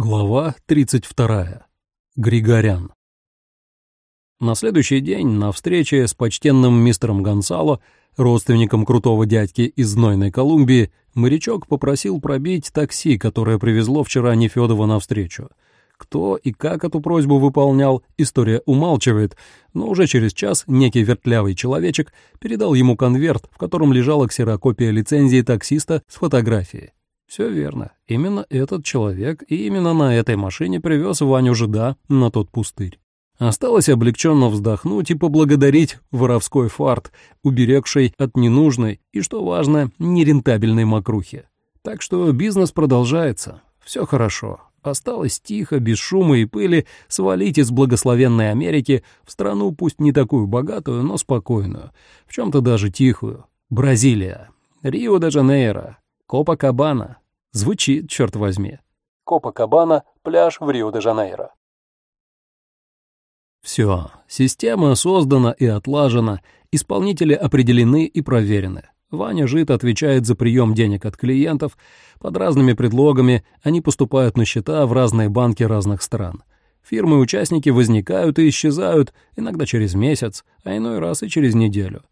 Глава 32. Григорян. На следующий день на встрече с почтенным мистером Гонсало, родственником крутого дядьки из знойной Колумбии, морячок попросил пробить такси, которое привезло вчера Нефёдова навстречу. Кто и как эту просьбу выполнял, история умалчивает, но уже через час некий вертлявый человечек передал ему конверт, в котором лежала ксерокопия лицензии таксиста с фотографией. Все верно. Именно этот человек и именно на этой машине привез Ваню Жида на тот пустырь. Осталось облегченно вздохнуть и поблагодарить воровской фарт, уберегший от ненужной и, что важно, нерентабельной мокрухи. Так что бизнес продолжается. Все хорошо. Осталось тихо, без шума и пыли, свалить из благословенной Америки в страну пусть не такую богатую, но спокойную, в чем-то даже тихую. Бразилия, Рио-де-Жанейро, Копакабана. Звучит, черт возьми. Копакабана — пляж в Рио-де-Жанейро. Все, система создана и отлажена, исполнители определены и проверены. Ваня Жит отвечает за прием денег от клиентов. Под разными предлогами они поступают на счета в разные банки разных стран. Фирмы-участники возникают и исчезают, иногда через месяц, а иной раз и через неделю.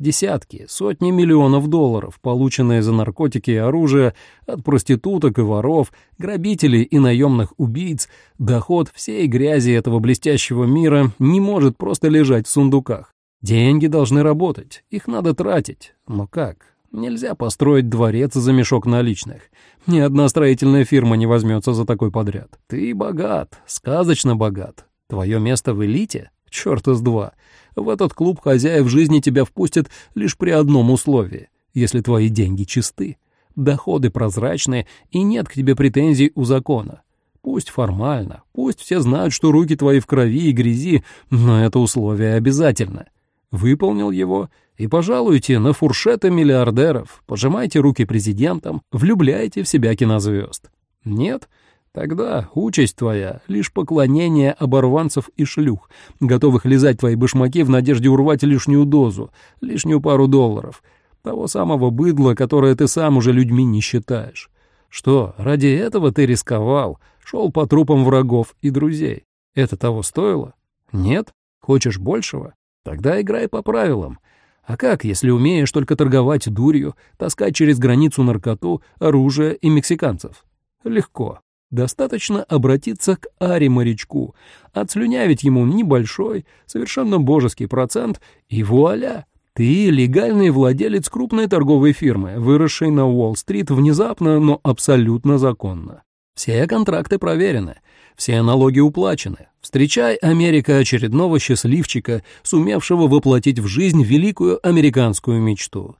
Десятки, сотни миллионов долларов, полученные за наркотики и оружие от проституток и воров, грабителей и наемных убийц, доход всей грязи этого блестящего мира не может просто лежать в сундуках. Деньги должны работать, их надо тратить. Но как? Нельзя построить дворец за мешок наличных. Ни одна строительная фирма не возьмется за такой подряд. Ты богат, сказочно богат. Твое место в элите? Черт из два. В этот клуб хозяев жизни тебя впустят лишь при одном условии, если твои деньги чисты, доходы прозрачные и нет к тебе претензий у закона. Пусть формально, пусть все знают, что руки твои в крови и грязи, но это условие обязательно. Выполнил его и пожалуйте на фуршеты миллиардеров, пожимайте руки президентам, влюбляйте в себя кинозвезд. Нет — Тогда участь твоя — лишь поклонение оборванцев и шлюх, готовых лизать твои башмаки в надежде урвать лишнюю дозу, лишнюю пару долларов, того самого быдла, которое ты сам уже людьми не считаешь. Что, ради этого ты рисковал, шел по трупам врагов и друзей? Это того стоило? Нет? Хочешь большего? Тогда играй по правилам. А как, если умеешь только торговать дурью, таскать через границу наркоту, оружие и мексиканцев? Легко. Достаточно обратиться к Аре-морячку, отслюнявить ему небольшой, совершенно божеский процент, и вуаля! Ты легальный владелец крупной торговой фирмы, выросшей на Уолл-стрит внезапно, но абсолютно законно. Все контракты проверены, все налоги уплачены. Встречай, Америка, очередного счастливчика, сумевшего воплотить в жизнь великую американскую мечту.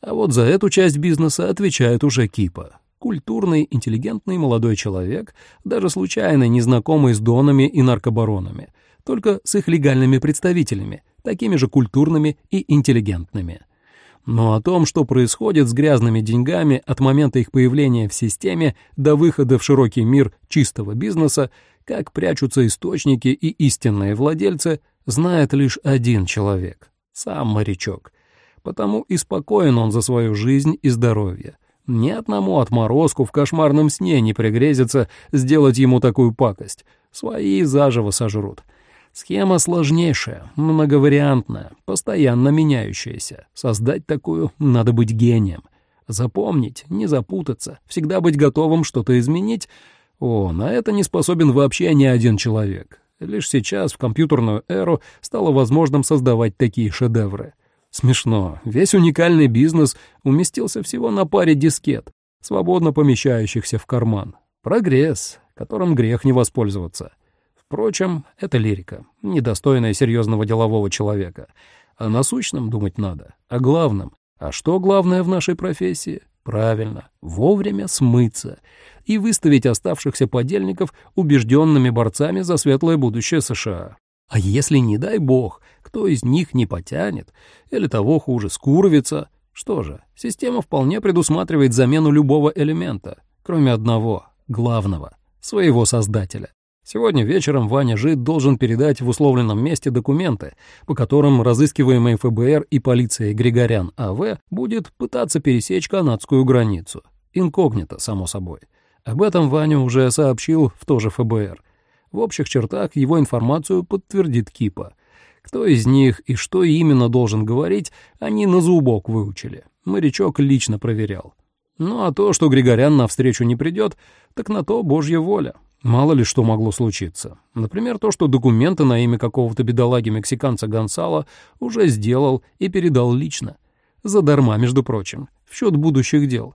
А вот за эту часть бизнеса отвечает уже Кипа. Культурный, интеллигентный молодой человек, даже случайно незнакомый с донами и наркобаронами, только с их легальными представителями, такими же культурными и интеллигентными. Но о том, что происходит с грязными деньгами от момента их появления в системе до выхода в широкий мир чистого бизнеса, как прячутся источники и истинные владельцы, знает лишь один человек — сам морячок. Потому и спокоен он за свою жизнь и здоровье — ни одному отморозку в кошмарном сне не пригрезится сделать ему такую пакость. Свои заживо сожрут. Схема сложнейшая, многовариантная, постоянно меняющаяся. Создать такую надо быть гением. Запомнить, не запутаться, всегда быть готовым что-то изменить. О, на это не способен вообще ни один человек. Лишь сейчас, в компьютерную эру, стало возможным создавать такие шедевры. Смешно. Весь уникальный бизнес уместился всего на паре дискет, свободно помещающихся в карман. Прогресс, которым грех не воспользоваться. Впрочем, это лирика, недостойная серьезного делового человека. О насущном думать надо, о главном. А что главное в нашей профессии? Правильно, вовремя смыться и выставить оставшихся подельников убежденными борцами за светлое будущее США. А если, не дай бог, кто из них не потянет, или того хуже, скурвится, что же, система вполне предусматривает замену любого элемента, кроме одного, главного, своего создателя. Сегодня вечером Ваня Жид должен передать в условленном месте документы, по которым разыскиваемый ФБР и полиция Григорян А.В. будет пытаться пересечь канадскую границу. Инкогнито, само собой. Об этом Ваня уже сообщил в то же ФБР. В общих чертах его информацию подтвердит Кипа. Кто из них и что именно должен говорить, они на зубок выучили. Морячок лично проверял. Ну а то, что Григорян навстречу не придет, так на то божья воля. Мало ли что могло случиться. Например, то, что документы на имя какого-то бедолаги-мексиканца Гонсала уже сделал и передал лично. Задарма, между прочим, в счет будущих дел.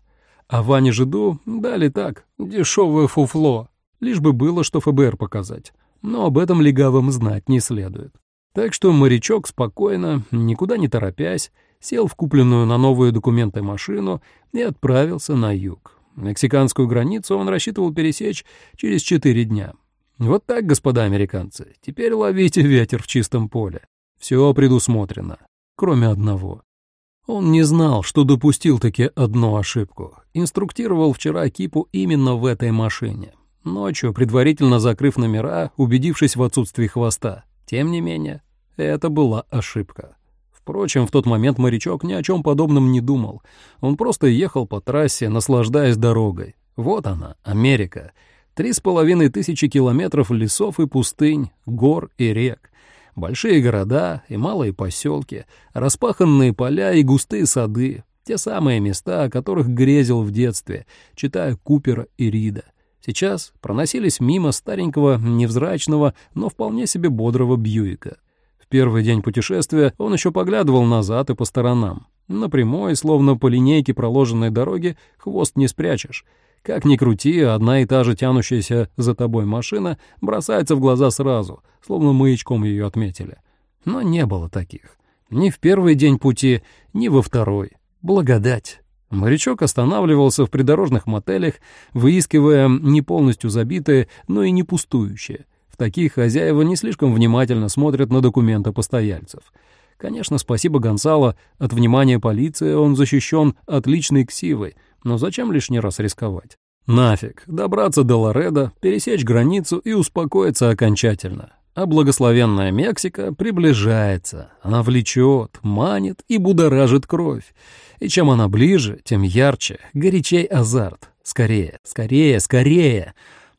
А Ване Жиду дали так, дешевое фуфло, лишь бы было что ФБР показать. Но об этом легавым знать не следует. Так что морячок спокойно, никуда не торопясь, сел в купленную на новые документы машину и отправился на юг. Мексиканскую границу он рассчитывал пересечь через четыре дня. Вот так, господа американцы, теперь ловите ветер в чистом поле. Все предусмотрено, кроме одного. Он не знал, что допустил таки одну ошибку. Инструктировал вчера Кипу именно в этой машине. Ночью, предварительно закрыв номера, убедившись в отсутствии хвоста. Тем не менее, это была ошибка. Впрочем, в тот момент морячок ни о чем подобном не думал. Он просто ехал по трассе, наслаждаясь дорогой. Вот она, Америка. Три с половиной тысячи километров лесов и пустынь, гор и рек. Большие города и малые поселки, распаханные поля и густые сады. Те самые места, о которых грезил в детстве, читая Купера и Рида. Сейчас проносились мимо старенького, невзрачного, но вполне себе бодрого Бьюика первый день путешествия он еще поглядывал назад и по сторонам. На прямой, словно по линейке проложенной дороги, хвост не спрячешь. Как ни крути, одна и та же тянущаяся за тобой машина бросается в глаза сразу, словно маячком ее отметили. Но не было таких. Ни в первый день пути, ни во второй. Благодать. Морячок останавливался в придорожных мотелях, выискивая не полностью забитые, но и не пустующие. В таких хозяева не слишком внимательно смотрят на документы постояльцев. Конечно, спасибо Гонсало, от внимания полиции он защищен отличной ксивой, но зачем лишний раз рисковать? Нафиг, добраться до Лореда, пересечь границу и успокоиться окончательно. А благословенная Мексика приближается, она влечет, манит и будоражит кровь. И чем она ближе, тем ярче, горячей азарт. Скорее, скорее, скорее!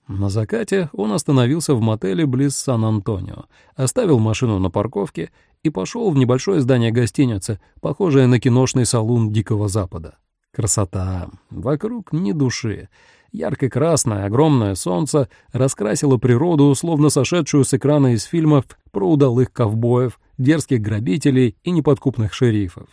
На закате он остановился в мотеле близ Сан-Антонио, оставил машину на парковке и пошел в небольшое здание гостиницы, похожее на киношный салун Дикого Запада. Красота! Вокруг ни души. Ярко-красное, огромное солнце раскрасило природу, словно сошедшую с экрана из фильмов про удалых ковбоев, дерзких грабителей и неподкупных шерифов.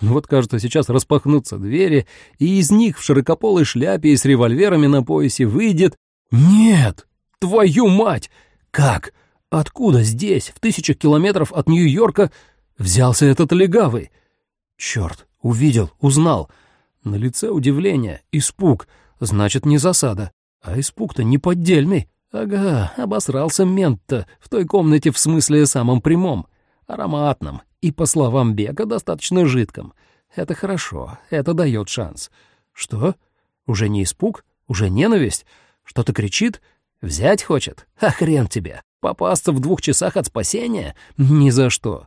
Вот, кажется, сейчас распахнутся двери, и из них в широкополой шляпе и с револьверами на поясе выйдет «Нет! Твою мать! Как? Откуда здесь, в тысячах километров от Нью-Йорка, взялся этот легавый? Черт, увидел, узнал. На лице удивление, испуг. Значит, не засада. А испуг-то неподдельный. Ага, обосрался мент-то в той комнате в смысле самом прямом, ароматном и, по словам Бека, достаточно жидком. Это хорошо, это дает шанс. Что? Уже не испуг? Уже ненависть? Что-то кричит? Взять хочет? А хрен тебе. Попасться в двух часах от спасения? Ни за что.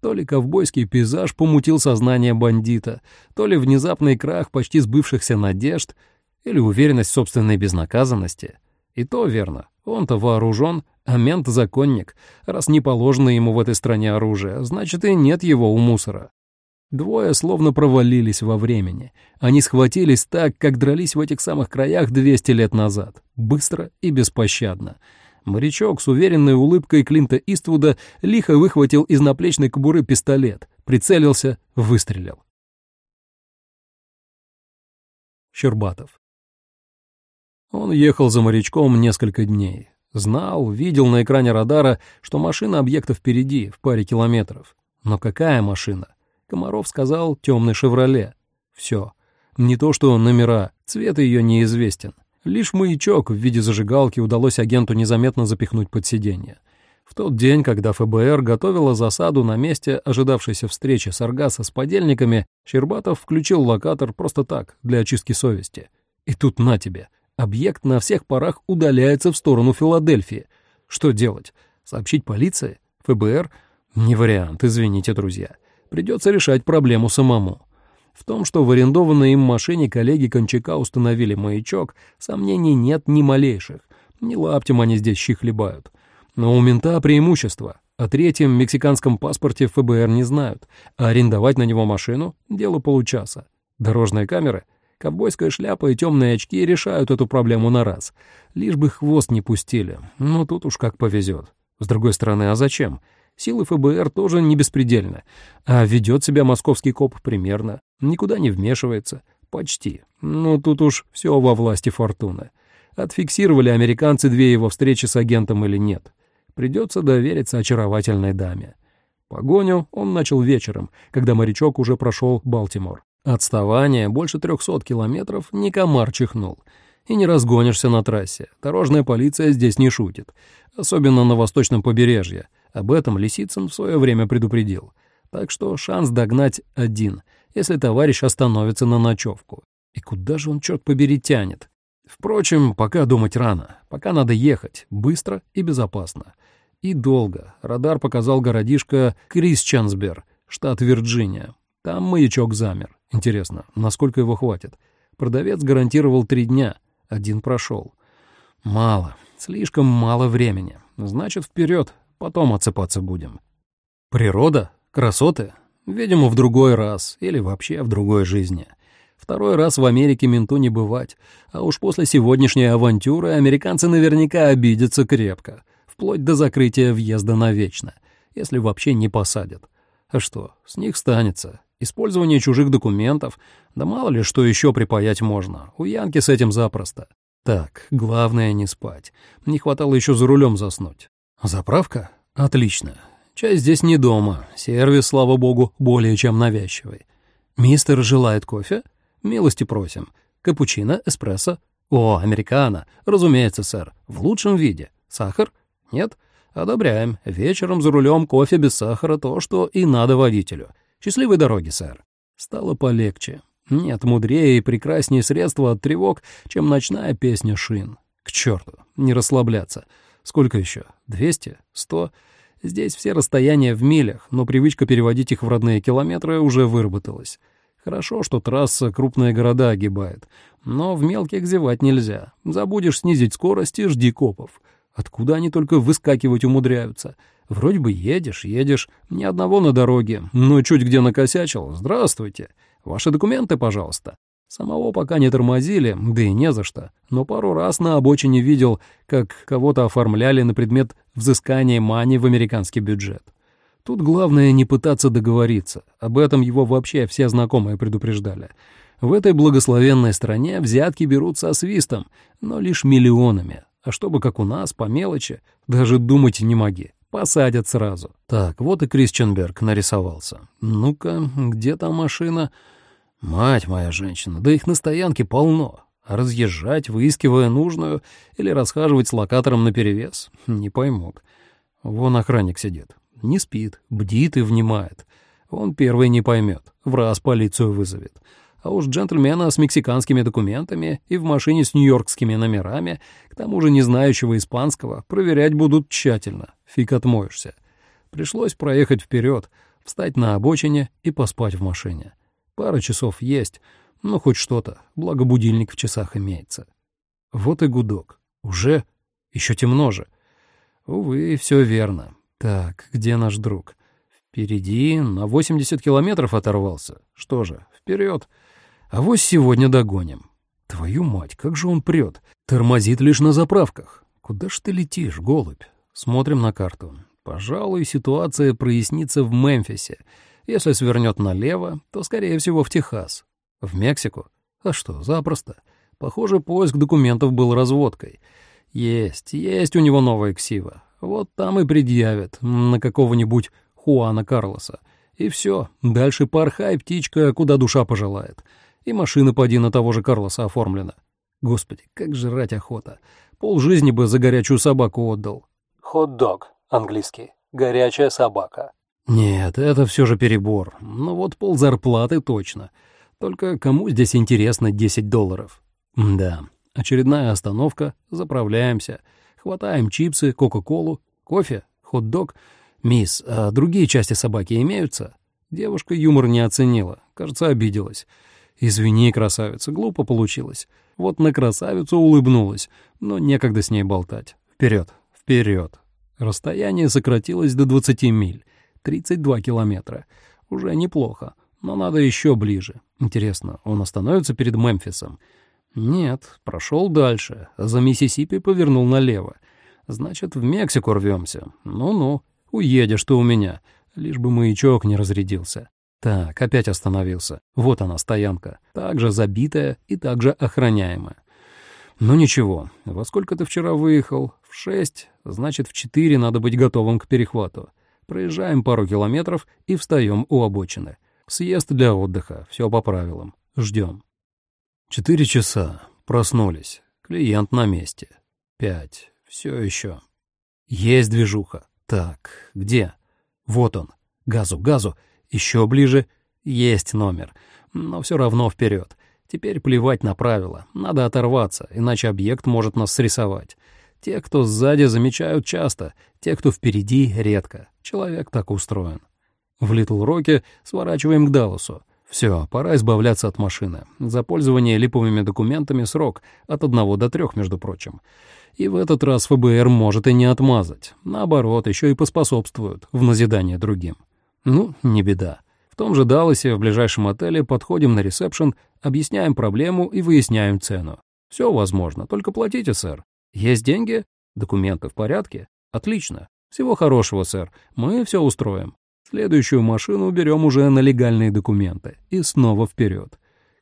То ли ковбойский пейзаж помутил сознание бандита, то ли внезапный крах почти сбывшихся надежд, или уверенность в собственной безнаказанности. И то верно. Он-то вооружен, а мент — законник. Раз не положено ему в этой стране оружие, значит, и нет его у мусора. Двое словно провалились во времени. Они схватились так, как дрались в этих самых краях 200 лет назад. Быстро и беспощадно. Морячок с уверенной улыбкой Клинта Иствуда лихо выхватил из наплечной кобуры пистолет, прицелился, выстрелил. Щербатов. Он ехал за морячком несколько дней. Знал, видел на экране радара, что машина объекта впереди, в паре километров. Но какая машина? Комаров сказал «темный «Шевроле». Все. Не то что номера, цвет ее неизвестен. Лишь маячок в виде зажигалки удалось агенту незаметно запихнуть под сиденье. В тот день, когда ФБР готовила засаду на месте ожидавшейся встречи Саргаса с подельниками, Щербатов включил локатор просто так, для очистки совести. И тут на тебе. Объект на всех парах удаляется в сторону Филадельфии. Что делать? Сообщить полиции? ФБР? Не вариант, извините, друзья. Придется решать проблему самому. В том, что в арендованной им машине коллеги Кончака установили маячок, сомнений нет ни малейших. Не лаптем они здесь щи хлебают. Но у мента преимущество. О третьем мексиканском паспорте ФБР не знают, а арендовать на него машину — дело получаса. Дорожные камеры, ковбойская шляпа и темные очки решают эту проблему на раз. Лишь бы хвост не пустили. Ну, тут уж как повезет. С другой стороны, а зачем? Силы ФБР тоже не беспредельны. А ведет себя московский коп примерно. Никуда не вмешивается. Почти. Ну, тут уж все во власти фортуны. Отфиксировали американцы две его встречи с агентом или нет. Придется довериться очаровательной даме. Погоню он начал вечером, когда морячок уже прошел Балтимор. Отставание больше трехсот километров ни комар чихнул. И не разгонишься на трассе. Дорожная полиция здесь не шутит. Особенно на восточном побережье. Об этом Лисицын в свое время предупредил. Так что шанс догнать один, если товарищ остановится на ночевку. И куда же он, черт побери, тянет? Впрочем, пока думать рано. Пока надо ехать. Быстро и безопасно. И долго. Радар показал городишко Крисчансбер, штат Вирджиния. Там маячок замер. Интересно, насколько его хватит? Продавец гарантировал три дня. Один прошел. Мало. Слишком мало времени. Значит, вперед. Потом отсыпаться будем. Природа? Красоты? Видимо, в другой раз. Или вообще в другой жизни. Второй раз в Америке менту не бывать. А уж после сегодняшней авантюры американцы наверняка обидятся крепко вплоть до закрытия въезда навечно, если вообще не посадят. А что, с них станется. Использование чужих документов, да мало ли что еще припаять можно. У Янки с этим запросто. Так, главное не спать. Не хватало еще за рулем заснуть. Заправка? Отлично. Чай здесь не дома. Сервис, слава богу, более чем навязчивый. Мистер желает кофе? Милости просим. Капучино, эспрессо? О, американо. Разумеется, сэр. В лучшем виде. Сахар? Нет? Одобряем. Вечером за рулем кофе без сахара то, что и надо водителю. Счастливой дороги, сэр. Стало полегче. Нет мудрее и прекраснее средства от тревог, чем ночная песня шин. К черту, не расслабляться. Сколько еще? Двести? Сто? Здесь все расстояния в милях, но привычка переводить их в родные километры уже выработалась. Хорошо, что трасса крупные города огибает, но в мелких зевать нельзя. Забудешь снизить скорость и жди копов. Откуда они только выскакивать умудряются? Вроде бы едешь, едешь, ни одного на дороге, но чуть где накосячил. Здравствуйте. Ваши документы, пожалуйста. Самого пока не тормозили, да и не за что. Но пару раз на обочине видел, как кого-то оформляли на предмет взыскания мани в американский бюджет. Тут главное не пытаться договориться. Об этом его вообще все знакомые предупреждали. В этой благословенной стране взятки берут со свистом, но лишь миллионами, а чтобы, как у нас, по мелочи, даже думать не моги. Посадят сразу. Так, вот и Крисченберг нарисовался. Ну-ка, где там машина? Мать моя женщина, да их на стоянке полно. Разъезжать, выискивая нужную, или расхаживать с локатором наперевес, не поймут. Вон охранник сидит. Не спит, бдит и внимает. Он первый не поймет, в раз полицию вызовет. А уж джентльмена с мексиканскими документами и в машине с нью-йоркскими номерами, к тому же не знающего испанского, проверять будут тщательно. Фиг отмоешься. Пришлось проехать вперед, встать на обочине и поспать в машине. Пара часов есть, но хоть что-то, благо будильник в часах имеется. Вот и гудок. Уже? Еще темно же. Увы, все верно. Так, где наш друг? Впереди, на 80 километров оторвался. Что же, вперед. А вот сегодня догоним. Твою мать, как же он прет. Тормозит лишь на заправках. Куда ж ты летишь, голубь? Смотрим на карту. Пожалуй, ситуация прояснится в Мемфисе. Если свернет налево, то, скорее всего, в Техас. В Мексику? А что, запросто. Похоже, поиск документов был разводкой. Есть, есть у него новая ксива. Вот там и предъявят на какого-нибудь Хуана Карлоса. И все, дальше порхай, птичка, куда душа пожелает. И машина поди на того же Карлоса оформлена. Господи, как жрать охота. Пол жизни бы за горячую собаку отдал. Хот-дог, английский. Горячая собака. Нет, это все же перебор. Ну вот пол зарплаты точно. Только кому здесь интересно 10 долларов? Да, очередная остановка, заправляемся. Хватаем чипсы, кока-колу, кофе, хот-дог. Мисс, а другие части собаки имеются? Девушка юмор не оценила, кажется, обиделась. «Извини, красавица, глупо получилось». Вот на красавицу улыбнулась, но некогда с ней болтать. Вперед, вперед. Расстояние сократилось до 20 миль, 32 километра. Уже неплохо, но надо еще ближе. Интересно, он остановится перед Мемфисом? Нет, прошел дальше, за Миссисипи повернул налево. Значит, в Мексику рвемся. Ну-ну, уедешь ты у меня, лишь бы маячок не разрядился. Так, опять остановился. Вот она, стоянка. Также забитая и также охраняемая. Ну ничего, во сколько ты вчера выехал? Шесть, значит, в четыре надо быть готовым к перехвату. Проезжаем пару километров и встаем у обочины. Съезд для отдыха, все по правилам. Ждем. Четыре часа. Проснулись. Клиент на месте. Пять. Все еще. Есть движуха. Так, где? Вот он. Газу, газу. Еще ближе. Есть номер. Но все равно вперед. Теперь плевать на правила. Надо оторваться, иначе объект может нас срисовать. Те, кто сзади, замечают часто, те, кто впереди, редко. Человек так устроен. В Литл Роке сворачиваем к Далласу. Все, пора избавляться от машины. За пользование липовыми документами срок от одного до трех, между прочим. И в этот раз ФБР может и не отмазать. Наоборот, еще и поспособствуют в назидание другим. Ну, не беда. В том же Далласе, в ближайшем отеле, подходим на ресепшн, объясняем проблему и выясняем цену. Все возможно, только платите, сэр. Есть деньги? Документы в порядке? Отлично. Всего хорошего, сэр. Мы все устроим. Следующую машину берем уже на легальные документы. И снова вперед.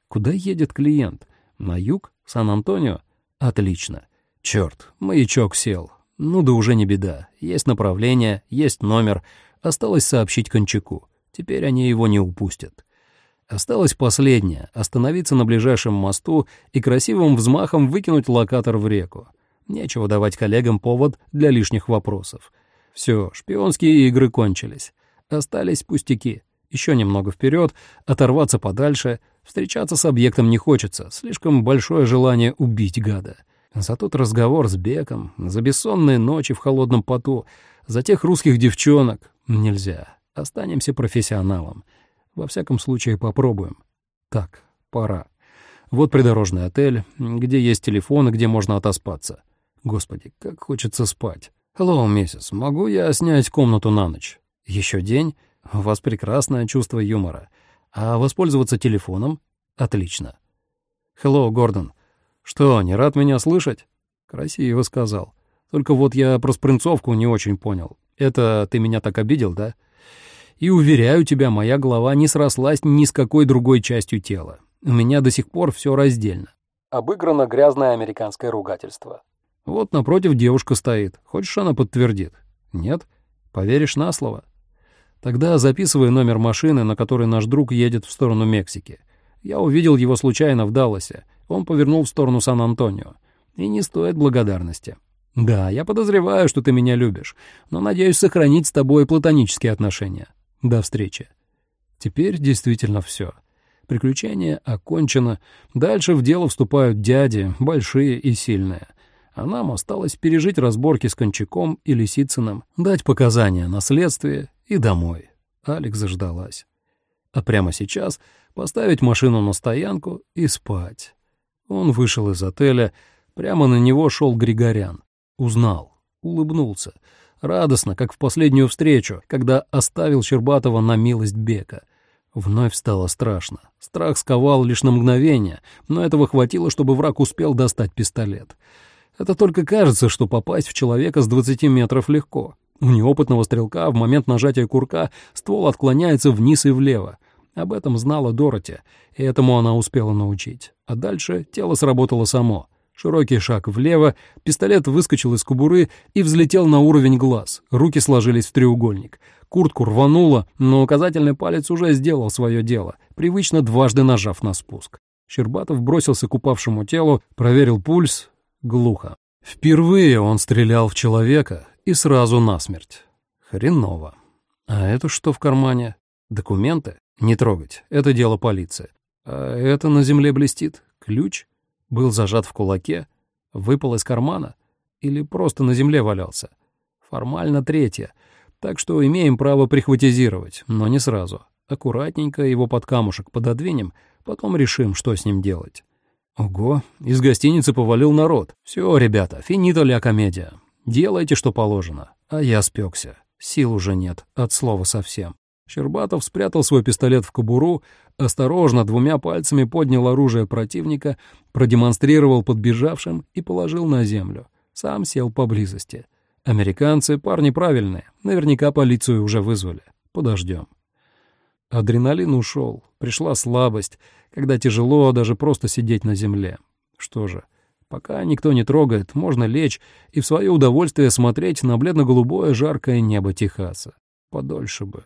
Куда едет клиент? На юг? Сан-Антонио? Отлично. Черт, маячок сел. Ну да уже не беда. Есть направление, есть номер. Осталось сообщить Кончаку. Теперь они его не упустят. Осталось последнее — остановиться на ближайшем мосту и красивым взмахом выкинуть локатор в реку. Нечего давать коллегам повод для лишних вопросов. Все, шпионские игры кончились. Остались пустяки. Еще немного вперед, оторваться подальше. Встречаться с объектом не хочется, слишком большое желание убить гада. За тот разговор с Беком, за бессонные ночи в холодном поту, за тех русских девчонок нельзя. Останемся профессионалом. Во всяком случае, попробуем. Так, пора. Вот придорожный отель, где есть телефон и где можно отоспаться. Господи, как хочется спать. «Hello, миссис, могу я снять комнату на ночь? Еще день? У вас прекрасное чувство юмора. А воспользоваться телефоном? Отлично. Hello, Гордон. Что, не рад меня слышать?» Красиво сказал. Только вот я про спринцовку не очень понял. Это ты меня так обидел, да? И уверяю тебя, моя голова не срослась ни с какой другой частью тела. У меня до сих пор все раздельно. Обыграно грязное американское ругательство. Вот напротив девушка стоит. Хочешь, она подтвердит? Нет? Поверишь на слово? Тогда записывай номер машины, на которой наш друг едет в сторону Мексики. Я увидел его случайно в Далласе. Он повернул в сторону Сан-Антонио. И не стоит благодарности. Да, я подозреваю, что ты меня любишь, но надеюсь сохранить с тобой платонические отношения. До встречи. Теперь действительно все. Приключение окончено. Дальше в дело вступают дяди, большие и сильные. А нам осталось пережить разборки с Кончаком и Лисицыным, дать показания на следствие и домой. Алекс заждалась. А прямо сейчас поставить машину на стоянку и спать. Он вышел из отеля, прямо на него шел Григорян. Узнал, улыбнулся — радостно, как в последнюю встречу, когда оставил Щербатова на милость Бека. Вновь стало страшно. Страх сковал лишь на мгновение, но этого хватило, чтобы враг успел достать пистолет. Это только кажется, что попасть в человека с 20 метров легко. У неопытного стрелка в момент нажатия курка ствол отклоняется вниз и влево. Об этом знала Дороти, и этому она успела научить. А дальше тело сработало само — Широкий шаг влево, пистолет выскочил из кобуры и взлетел на уровень глаз. Руки сложились в треугольник. Куртку рвануло, но указательный палец уже сделал свое дело, привычно дважды нажав на спуск. Щербатов бросился к упавшему телу, проверил пульс. Глухо. Впервые он стрелял в человека и сразу насмерть. Хреново. А это что в кармане? Документы? Не трогать, это дело полиции. А это на земле блестит? Ключ? Был зажат в кулаке? Выпал из кармана? Или просто на земле валялся? Формально третье. Так что имеем право прихватизировать, но не сразу. Аккуратненько его под камушек пододвинем, потом решим, что с ним делать. Ого, из гостиницы повалил народ. Все, ребята, финита ля комедия. Делайте, что положено. А я спекся. Сил уже нет, от слова совсем. Щербатов спрятал свой пистолет в кобуру, осторожно двумя пальцами поднял оружие противника, продемонстрировал подбежавшим и положил на землю. Сам сел поблизости. Американцы парни правильные, наверняка полицию уже вызвали. Подождем. Адреналин ушел, пришла слабость, когда тяжело даже просто сидеть на земле. Что же, пока никто не трогает, можно лечь и в свое удовольствие смотреть на бледно-голубое жаркое небо Техаса. Подольше бы.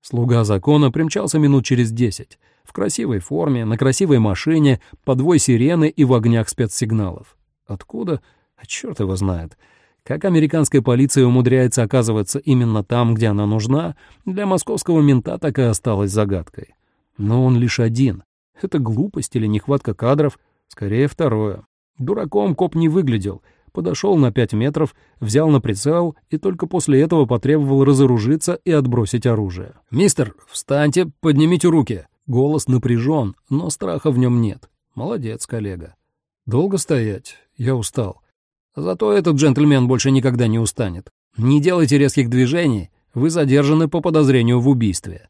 Слуга закона примчался минут через десять. В красивой форме, на красивой машине, подвой сирены и в огнях спецсигналов. Откуда? А черт его знает. Как американская полиция умудряется оказываться именно там, где она нужна, для московского мента так и осталось загадкой. Но он лишь один. Это глупость или нехватка кадров? Скорее, второе. Дураком коп не выглядел. Подошел на пять метров, взял на прицел и только после этого потребовал разоружиться и отбросить оружие. «Мистер, встаньте, поднимите руки!» Голос напряжен, но страха в нем нет. Молодец, коллега. Долго стоять? Я устал. Зато этот джентльмен больше никогда не устанет. Не делайте резких движений, вы задержаны по подозрению в убийстве.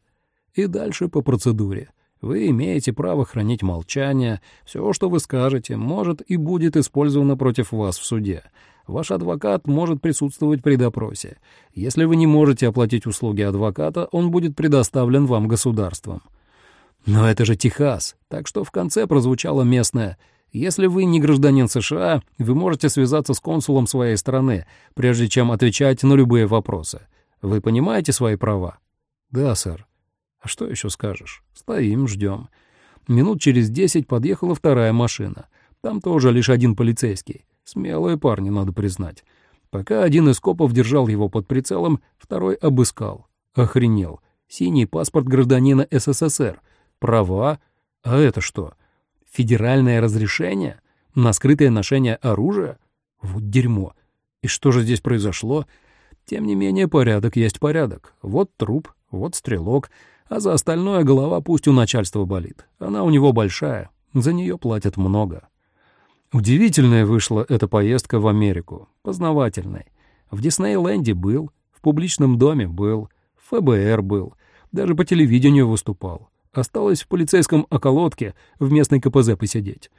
И дальше по процедуре. Вы имеете право хранить молчание, все, что вы скажете, может и будет использовано против вас в суде. Ваш адвокат может присутствовать при допросе. Если вы не можете оплатить услуги адвоката, он будет предоставлен вам государством. Но это же Техас, так что в конце прозвучало местное «Если вы не гражданин США, вы можете связаться с консулом своей страны, прежде чем отвечать на любые вопросы. Вы понимаете свои права?» «Да, сэр». «А что еще скажешь? Стоим, ждем». Минут через десять подъехала вторая машина. Там тоже лишь один полицейский. Смелые парни, надо признать. Пока один из копов держал его под прицелом, второй обыскал. Охренел. Синий паспорт гражданина СССР. Права? А это что? Федеральное разрешение? На скрытое ношение оружия? Вот дерьмо. И что же здесь произошло? Тем не менее, порядок есть порядок. Вот труп, вот стрелок, а за остальное голова пусть у начальства болит. Она у него большая, за нее платят много. Удивительная вышла эта поездка в Америку, познавательной. В Диснейленде был, в публичном доме был, в ФБР был, даже по телевидению выступал. Осталось в полицейском околотке в местной КПЗ посидеть.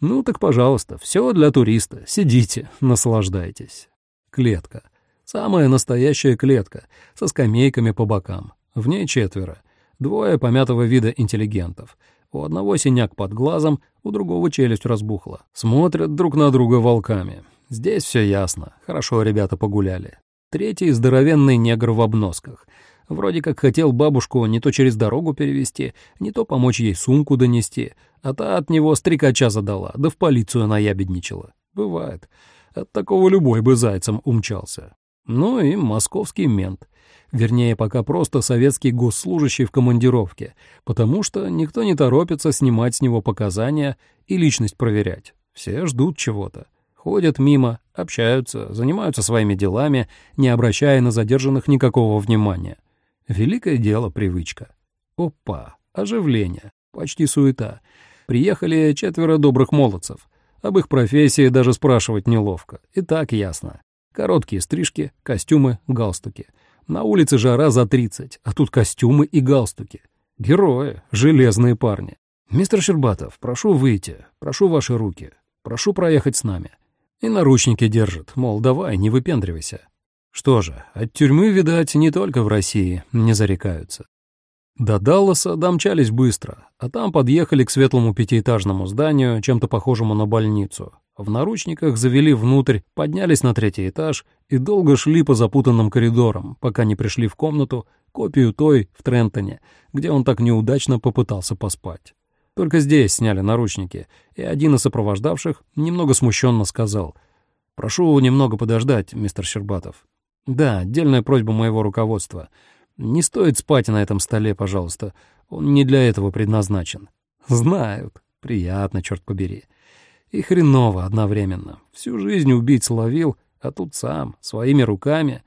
Ну так, пожалуйста, все для туриста. Сидите, наслаждайтесь. Клетка. Самая настоящая клетка, со скамейками по бокам. В ней четверо. Двое помятого вида интеллигентов. У одного синяк под глазом, у другого челюсть разбухла. Смотрят друг на друга волками. Здесь все ясно. Хорошо ребята погуляли. Третий — здоровенный негр в обносках — Вроде как хотел бабушку не то через дорогу перевести, не то помочь ей сумку донести, а та от него стрекача задала, да в полицию наябедничала. Бывает. От такого любой бы зайцем умчался. Ну и московский мент. Вернее, пока просто советский госслужащий в командировке, потому что никто не торопится снимать с него показания и личность проверять. Все ждут чего-то. Ходят мимо, общаются, занимаются своими делами, не обращая на задержанных никакого внимания. Великое дело привычка. Опа, оживление, почти суета. Приехали четверо добрых молодцев. Об их профессии даже спрашивать неловко. И так ясно. Короткие стрижки, костюмы, галстуки. На улице жара за 30, а тут костюмы и галстуки. Герои, железные парни. «Мистер Щербатов, прошу выйти, прошу ваши руки, прошу проехать с нами». И наручники держат, мол, давай, не выпендривайся. Что же, от тюрьмы, видать, не только в России не зарекаются. До Далласа домчались быстро, а там подъехали к светлому пятиэтажному зданию, чем-то похожему на больницу. В наручниках завели внутрь, поднялись на третий этаж и долго шли по запутанным коридорам, пока не пришли в комнату, копию той в Трентоне, где он так неудачно попытался поспать. Только здесь сняли наручники, и один из сопровождавших немного смущенно сказал «Прошу немного подождать, мистер Щербатов. Да, отдельная просьба моего руководства. Не стоит спать на этом столе, пожалуйста. Он не для этого предназначен. Знают. Приятно, черт побери. И хреново одновременно. Всю жизнь убийц ловил, а тут сам, своими руками.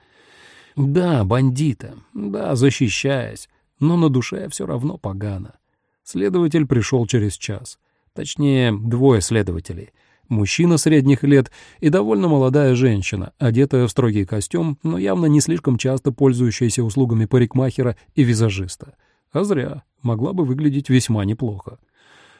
Да, бандита. Да, защищаясь. но на душе все равно погано. Следователь пришел через час. Точнее, двое следователей. Мужчина средних лет и довольно молодая женщина, одетая в строгий костюм, но явно не слишком часто пользующаяся услугами парикмахера и визажиста. А зря, могла бы выглядеть весьма неплохо.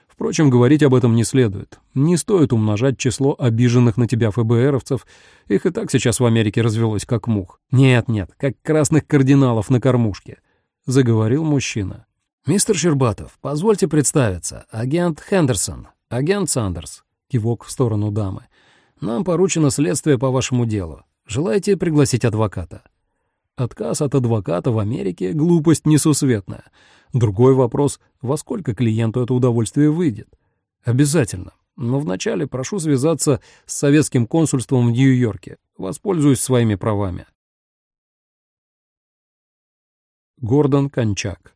Впрочем, говорить об этом не следует. Не стоит умножать число обиженных на тебя ФБРовцев. Их и так сейчас в Америке развелось как мух. Нет-нет, как красных кардиналов на кормушке. Заговорил мужчина. «Мистер Щербатов, позвольте представиться. Агент Хендерсон. Агент Сандерс». Кивок в сторону дамы. «Нам поручено следствие по вашему делу. Желаете пригласить адвоката?» Отказ от адвоката в Америке — глупость несусветная. Другой вопрос — во сколько клиенту это удовольствие выйдет? Обязательно. Но вначале прошу связаться с советским консульством в Нью-Йорке. Воспользуюсь своими правами. Гордон Кончак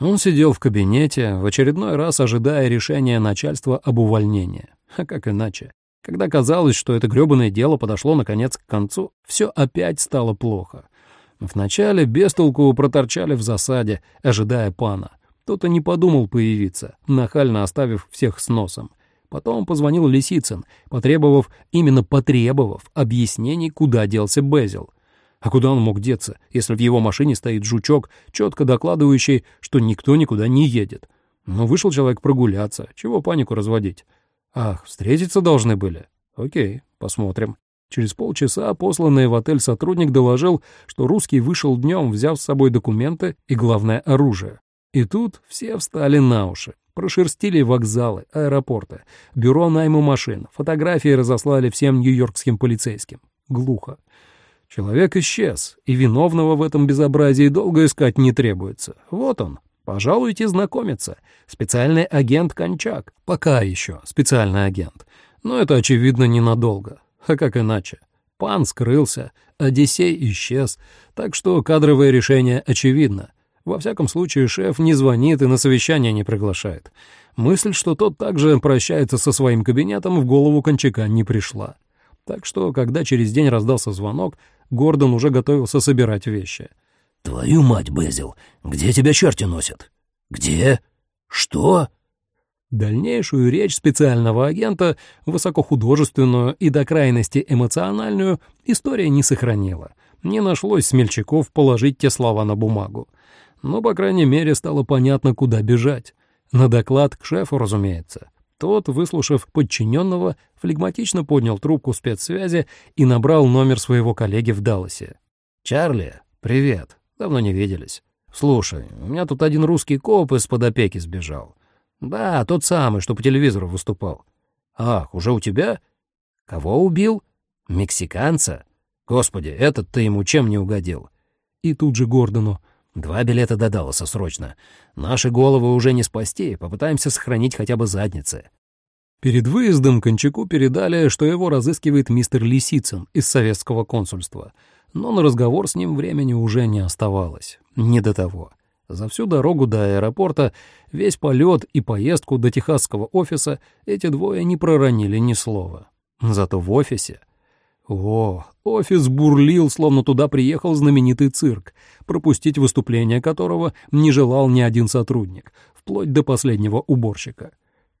Он сидел в кабинете, в очередной раз ожидая решения начальства об увольнении. А как иначе? Когда казалось, что это грёбаное дело подошло наконец к концу, все опять стало плохо. Вначале бестолку проторчали в засаде, ожидая пана. Тот и не подумал появиться, нахально оставив всех с носом. Потом позвонил Лисицын, потребовав, именно потребовав, объяснений, куда делся Безил. А куда он мог деться, если в его машине стоит жучок, четко докладывающий, что никто никуда не едет? Но вышел человек прогуляться, чего панику разводить? Ах, встретиться должны были? Окей, посмотрим. Через полчаса посланный в отель сотрудник доложил, что русский вышел днем, взяв с собой документы и, главное, оружие. И тут все встали на уши. Прошерстили вокзалы, аэропорты, бюро найма машин, фотографии разослали всем нью-йоркским полицейским. Глухо. Человек исчез, и виновного в этом безобразии долго искать не требуется. Вот он, пожалуйте знакомиться. Специальный агент Кончак. Пока еще специальный агент. Но это, очевидно, ненадолго. А как иначе? Пан скрылся, Одиссей исчез, так что кадровое решение очевидно. Во всяком случае, шеф не звонит и на совещание не приглашает. Мысль, что тот также прощается со своим кабинетом, в голову Кончака не пришла. Так что, когда через день раздался звонок, Гордон уже готовился собирать вещи. «Твою мать, Безил, где тебя черти носят? Где? Что?» Дальнейшую речь специального агента, высокохудожественную и до крайности эмоциональную, история не сохранила. Не нашлось смельчаков положить те слова на бумагу. Но, по крайней мере, стало понятно, куда бежать. На доклад к шефу, разумеется. Тот, выслушав подчиненного, флегматично поднял трубку спецсвязи и набрал номер своего коллеги в Далласе. «Чарли, привет. Давно не виделись. Слушай, у меня тут один русский коп из-под опеки сбежал. «Да, тот самый, что по телевизору выступал». «Ах, уже у тебя? Кого убил? Мексиканца? Господи, этот ты ему чем не угодил?» И тут же Гордону. «Два билета до Далласа срочно. Наши головы уже не спасти, попытаемся сохранить хотя бы задницы». Перед выездом Кончаку передали, что его разыскивает мистер Лисицын из советского консульства, но на разговор с ним времени уже не оставалось. Не до того. За всю дорогу до аэропорта, весь полет и поездку до техасского офиса эти двое не проронили ни слова. Зато в офисе... О, офис бурлил, словно туда приехал знаменитый цирк, пропустить выступление которого не желал ни один сотрудник, вплоть до последнего уборщика.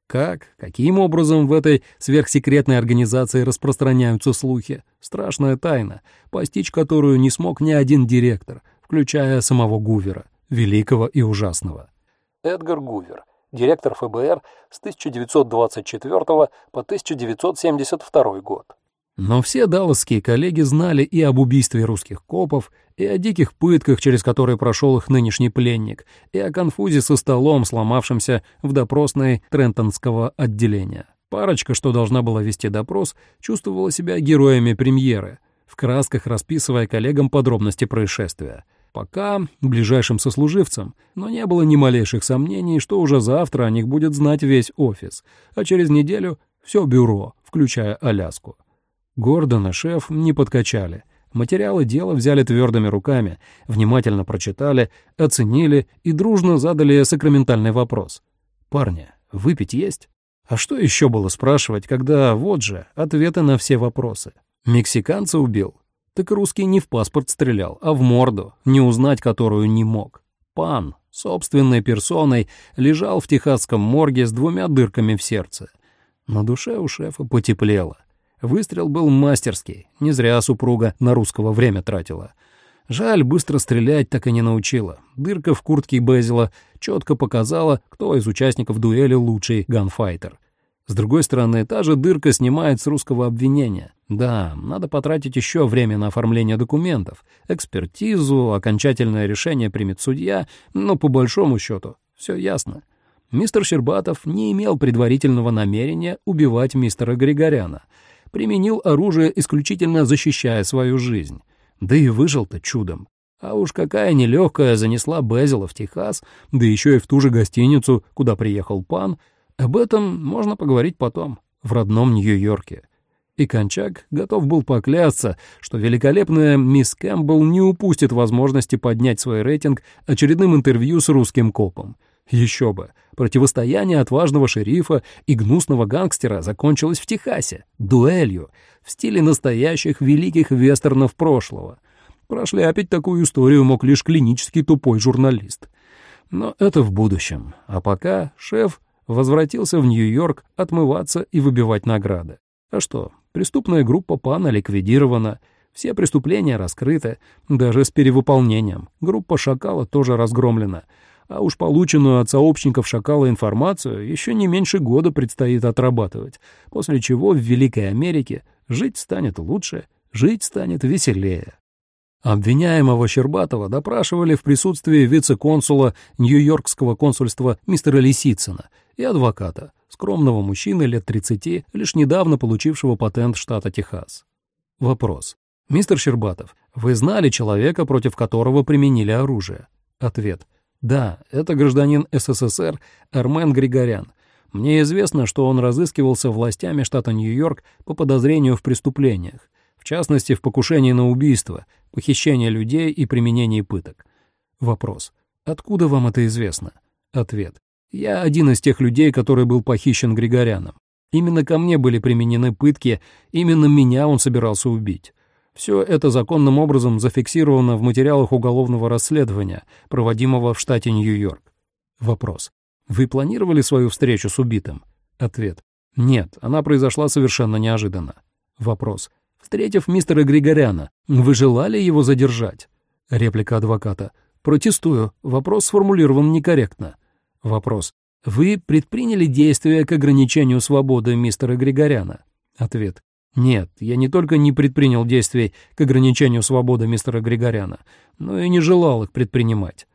Как, каким образом в этой сверхсекретной организации распространяются слухи? Страшная тайна, постичь которую не смог ни один директор, включая самого Гувера великого и ужасного. Эдгар Гувер, директор ФБР с 1924 по 1972 год. Но все далласские коллеги знали и об убийстве русских копов, и о диких пытках, через которые прошел их нынешний пленник, и о конфузе со столом, сломавшимся в допросной Трентонского отделения. Парочка, что должна была вести допрос, чувствовала себя героями премьеры, в красках расписывая коллегам подробности происшествия — Пока ближайшим сослуживцам, но не было ни малейших сомнений, что уже завтра о них будет знать весь офис, а через неделю все бюро, включая Аляску. Гордона шеф не подкачали. Материалы дела взяли твердыми руками, внимательно прочитали, оценили и дружно задали сакраментальный вопрос. «Парни, выпить есть?» А что еще было спрашивать, когда вот же ответы на все вопросы? Мексиканца убил, так русский не в паспорт стрелял, а в морду, не узнать которую не мог. Пан, собственной персоной, лежал в техасском морге с двумя дырками в сердце. На душе у шефа потеплело. Выстрел был мастерский, не зря супруга на русского время тратила. Жаль, быстро стрелять так и не научила. Дырка в куртке Безила четко показала, кто из участников дуэли лучший ганфайтер. С другой стороны, та же дырка снимает с русского обвинения. Да, надо потратить еще время на оформление документов, экспертизу, окончательное решение примет судья, но по большому счету все ясно. Мистер Щербатов не имел предварительного намерения убивать мистера Григоряна. Применил оружие, исключительно защищая свою жизнь. Да и выжил-то чудом. А уж какая нелегкая занесла Безила в Техас, да еще и в ту же гостиницу, куда приехал пан, об этом можно поговорить потом, в родном Нью-Йорке. И Кончак готов был поклясться, что великолепная мисс Кэмпбелл не упустит возможности поднять свой рейтинг очередным интервью с русским копом — еще бы, противостояние отважного шерифа и гнусного гангстера закончилось в Техасе, дуэлью, в стиле настоящих великих вестернов прошлого. Прошляпить такую историю мог лишь клинический тупой журналист. Но это в будущем. А пока шеф возвратился в Нью-Йорк отмываться и выбивать награды. А что, преступная группа пана ликвидирована, все преступления раскрыты, даже с перевыполнением. Группа «Шакала» тоже разгромлена — а уж полученную от сообщников «Шакала» информацию еще не меньше года предстоит отрабатывать, после чего в Великой Америке жить станет лучше, жить станет веселее. Обвиняемого Щербатова допрашивали в присутствии вице-консула Нью-Йоркского консульства мистера Лисицына и адвоката, скромного мужчины лет 30, лишь недавно получившего патент штата Техас. Вопрос. «Мистер Щербатов, вы знали человека, против которого применили оружие?» Ответ. Да, это гражданин СССР Армен Григорян. Мне известно, что он разыскивался властями штата Нью-Йорк по подозрению в преступлениях, в частности, в покушении на убийство, похищении людей и применении пыток. Вопрос. Откуда вам это известно? Ответ. Я один из тех людей, который был похищен Григоряном. Именно ко мне были применены пытки, именно меня он собирался убить. Все это законным образом зафиксировано в материалах уголовного расследования, проводимого в штате Нью-Йорк. Вопрос. Вы планировали свою встречу с убитым? Ответ. Нет, она произошла совершенно неожиданно. Вопрос. Встретив мистера Григоряна, вы желали его задержать? Реплика адвоката. Протестую, вопрос сформулирован некорректно. Вопрос. Вы предприняли действия к ограничению свободы мистера Григоряна? Ответ. Нет, я не только не предпринял действий к ограничению свободы мистера Григоряна, но и не желал их предпринимать.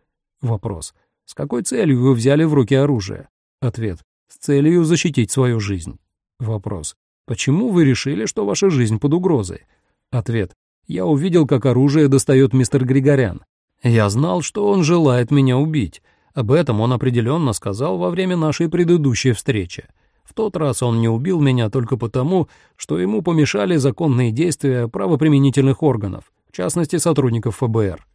Вопрос. С какой целью вы взяли в руки оружие? Ответ. С целью защитить свою жизнь. Вопрос. Почему вы решили, что ваша жизнь под угрозой? Ответ. Я увидел, как оружие достает мистер Григорян. Я знал, что он желает меня убить. Об этом он определенно сказал во время нашей предыдущей встречи. В тот раз он не убил меня только потому, что ему помешали законные действия правоприменительных органов, в частности сотрудников ФБР.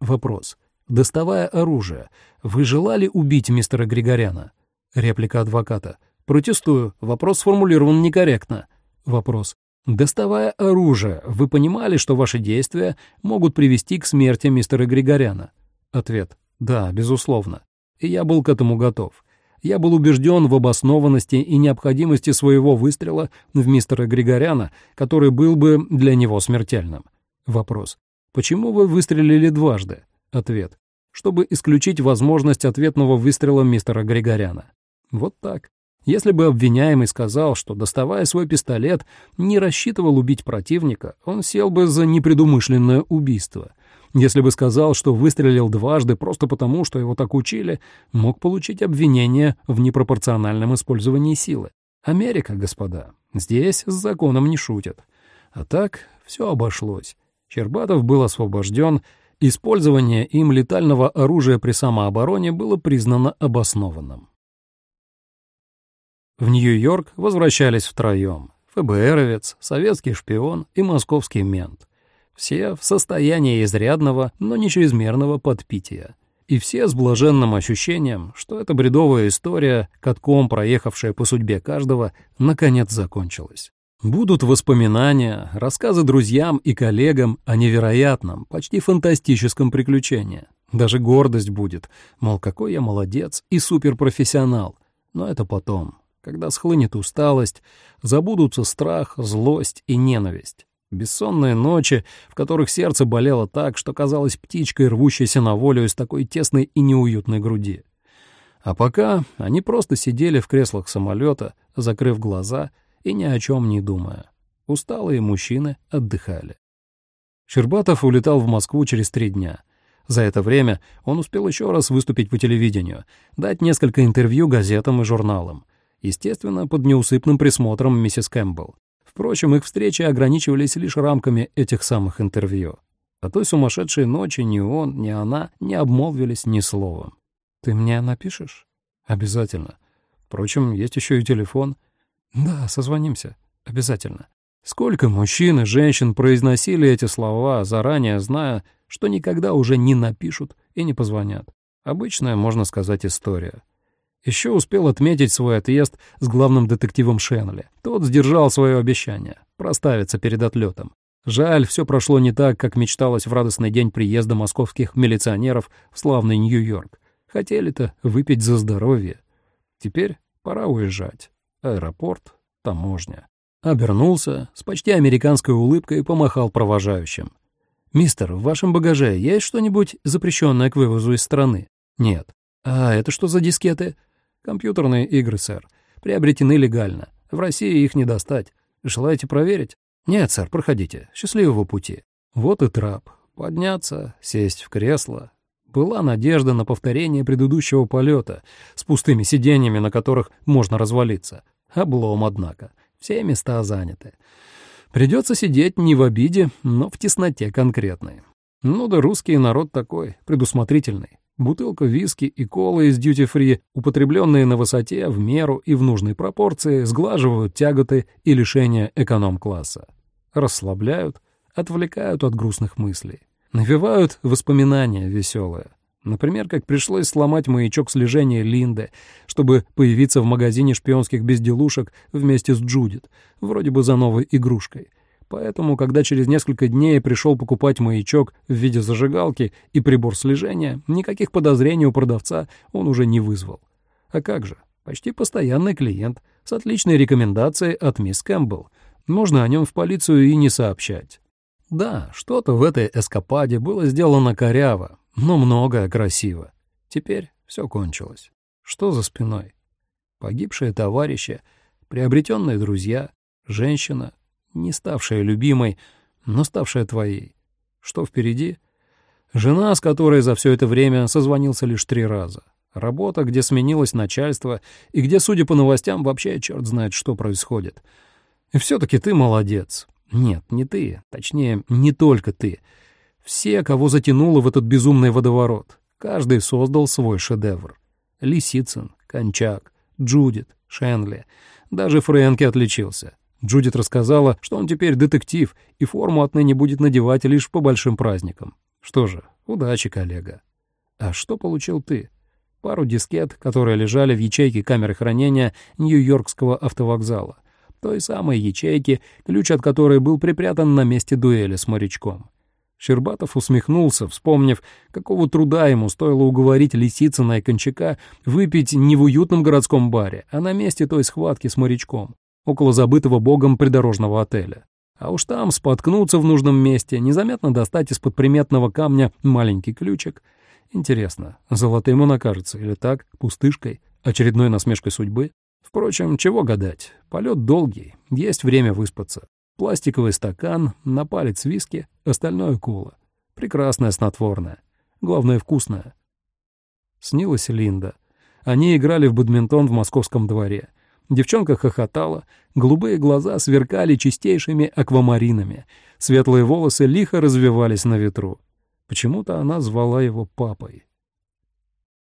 Вопрос. Доставая оружие, вы желали убить мистера Григоряна? Реплика адвоката. Протестую, вопрос сформулирован некорректно. Вопрос. Доставая оружие, вы понимали, что ваши действия могут привести к смерти мистера Григоряна? Ответ. Да, безусловно. И я был к этому готов я был убежден в обоснованности и необходимости своего выстрела в мистера Григоряна, который был бы для него смертельным. Вопрос. Почему вы выстрелили дважды? Ответ. Чтобы исключить возможность ответного выстрела мистера Григоряна. Вот так. Если бы обвиняемый сказал, что, доставая свой пистолет, не рассчитывал убить противника, он сел бы за непредумышленное убийство. Если бы сказал, что выстрелил дважды просто потому, что его так учили, мог получить обвинение в непропорциональном использовании силы. Америка, господа, здесь с законом не шутят. А так все обошлось. Щербатов был освобожден, использование им летального оружия при самообороне было признано обоснованным. В Нью-Йорк возвращались втроем. ФБРовец, советский шпион и московский мент. Все в состоянии изрядного, но не чрезмерного подпития. И все с блаженным ощущением, что эта бредовая история, катком проехавшая по судьбе каждого, наконец закончилась. Будут воспоминания, рассказы друзьям и коллегам о невероятном, почти фантастическом приключении. Даже гордость будет, мол, какой я молодец и суперпрофессионал. Но это потом, когда схлынет усталость, забудутся страх, злость и ненависть. Бессонные ночи, в которых сердце болело так, что казалось птичкой, рвущейся на волю из такой тесной и неуютной груди. А пока они просто сидели в креслах самолета, закрыв глаза и ни о чем не думая. Усталые мужчины отдыхали. Щербатов улетал в Москву через три дня. За это время он успел еще раз выступить по телевидению, дать несколько интервью газетам и журналам. Естественно, под неусыпным присмотром миссис Кэмпбелл. Впрочем, их встречи ограничивались лишь рамками этих самых интервью. О той сумасшедшей ночи ни он, ни она не обмолвились ни словом. «Ты мне напишешь?» «Обязательно. Впрочем, есть еще и телефон». «Да, созвонимся. Обязательно». Сколько мужчин и женщин произносили эти слова, заранее зная, что никогда уже не напишут и не позвонят. Обычная, можно сказать, история. Еще успел отметить свой отъезд с главным детективом Шенли. Тот сдержал свое обещание — проставиться перед отлетом. Жаль, все прошло не так, как мечталось в радостный день приезда московских милиционеров в славный Нью-Йорк. Хотели-то выпить за здоровье. Теперь пора уезжать. Аэропорт, таможня. Обернулся, с почти американской улыбкой помахал провожающим. «Мистер, в вашем багаже есть что-нибудь запрещенное к вывозу из страны?» «Нет». «А это что за дискеты?» Компьютерные игры, сэр. Приобретены легально. В России их не достать. Желаете проверить? Нет, сэр, проходите. Счастливого пути. Вот и трап. Подняться, сесть в кресло. Была надежда на повторение предыдущего полета с пустыми сиденьями, на которых можно развалиться. Облом, однако. Все места заняты. Придется сидеть не в обиде, но в тесноте конкретной. Ну да русский народ такой, предусмотрительный. Бутылка виски и колы из дьюти-фри, употребленные на высоте, в меру и в нужной пропорции, сглаживают тяготы и лишения эконом-класса. Расслабляют, отвлекают от грустных мыслей. Навевают воспоминания веселые. Например, как пришлось сломать маячок слежения Линды, чтобы появиться в магазине шпионских безделушек вместе с Джудит, вроде бы за новой игрушкой — Поэтому, когда через несколько дней пришел покупать маячок в виде зажигалки и прибор слежения, никаких подозрений у продавца он уже не вызвал. А как же, почти постоянный клиент с отличной рекомендацией от мисс Кэмпбелл. Можно о нем в полицию и не сообщать. Да, что-то в этой эскападе было сделано коряво, но многое красиво. Теперь все кончилось. Что за спиной? Погибшие товарищи, приобретенные друзья, женщина, не ставшая любимой, но ставшая твоей. Что впереди? Жена, с которой за все это время созвонился лишь три раза. Работа, где сменилось начальство, и где, судя по новостям, вообще черт знает, что происходит. И все-таки ты молодец. Нет, не ты, точнее, не только ты. Все, кого затянуло в этот безумный водоворот. Каждый создал свой шедевр. Лисицын, Кончак, Джудит, Шенли. Даже Фрэнки отличился. Джудит рассказала, что он теперь детектив и форму отныне будет надевать лишь по большим праздникам. Что же, удачи, коллега. А что получил ты? Пару дискет, которые лежали в ячейке камеры хранения Нью-Йоркского автовокзала. Той самой ячейки, ключ от которой был припрятан на месте дуэли с морячком. Щербатов усмехнулся, вспомнив, какого труда ему стоило уговорить Лисицына и Кончака выпить не в уютном городском баре, а на месте той схватки с морячком около забытого богом придорожного отеля. А уж там споткнуться в нужном месте, незаметно достать из-под приметного камня маленький ключик. Интересно, золотым он окажется или так, пустышкой, очередной насмешкой судьбы? Впрочем, чего гадать, полет долгий, есть время выспаться. Пластиковый стакан, на палец виски, остальное кола. Прекрасное снотворное. Главное, вкусное. Снилась Линда. Они играли в бадминтон в московском дворе — Девчонка хохотала, голубые глаза сверкали чистейшими аквамаринами, светлые волосы лихо развивались на ветру. Почему-то она звала его папой.